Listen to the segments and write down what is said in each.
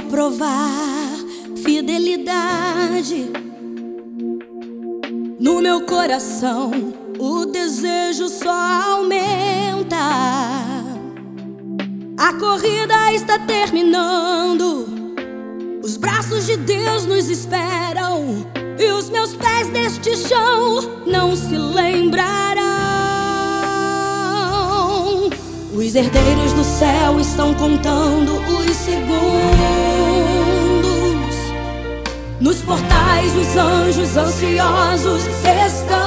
provar fidelidade. No meu coração, o desejo só aumenta. A corrida está terminando. Os braços de Deus nos esperam. E os meus pés deste chão não se lembrarão. Os herdeiros do céu estão contando os segundos. Nos portais os anjos ansiosos estão.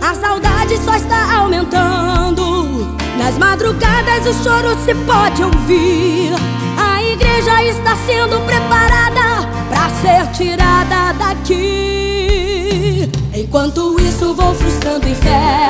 A saudade só está aumentando. Nas madrugadas o choro se pode ouvir. A igreja está sendo preparada para ser tirada daqui. Enquanto isso vou frustrando o inferno,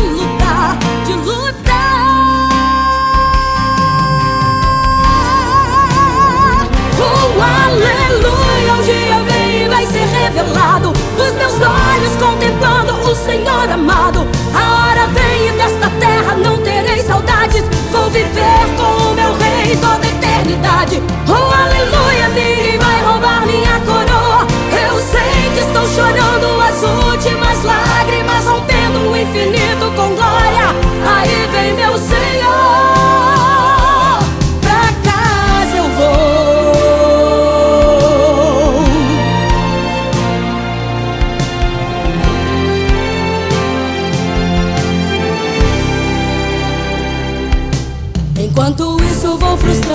Senhor amado.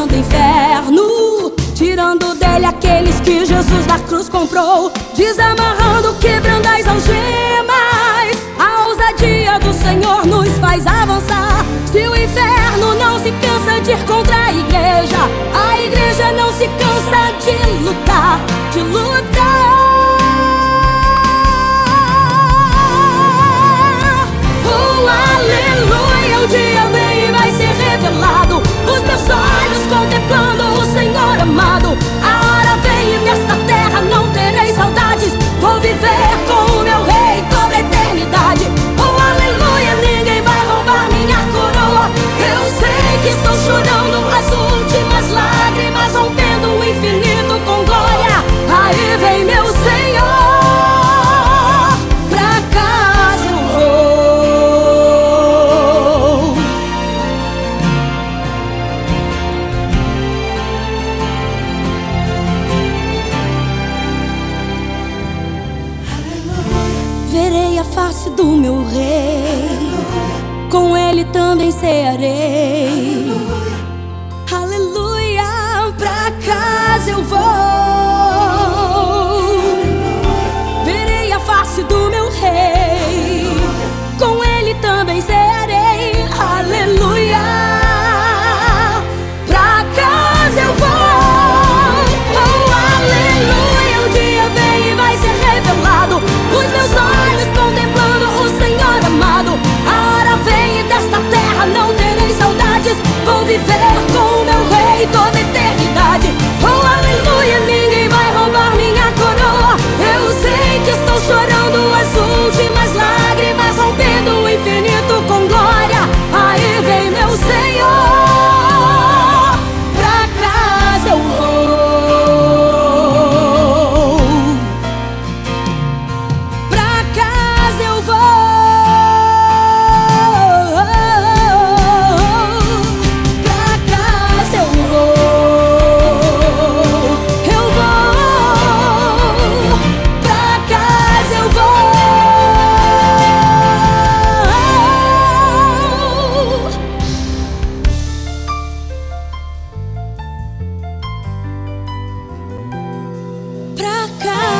Vou frustrando o inferno, tirando dele aqueles que Jesus da cruz comprou, desamarrando, do meu rei, com ele também cearei. Saudades. Vou Pra casa